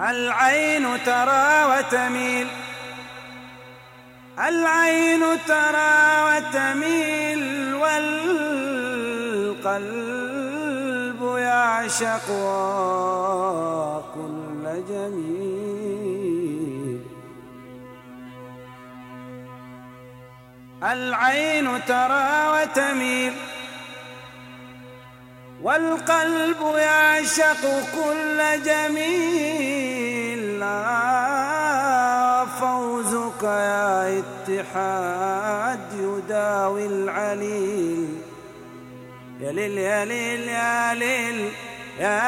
العين ترى وتميل. العين ترى وتميل والقلب يعشق كل جميل. العين ترى وتميل والقلب يعشق كل جميل. فوزك يا اتحاد يداوي العليل يا ليل يا ليل يا ليل يا